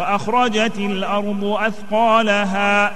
وأخرجت الأرض أثقالها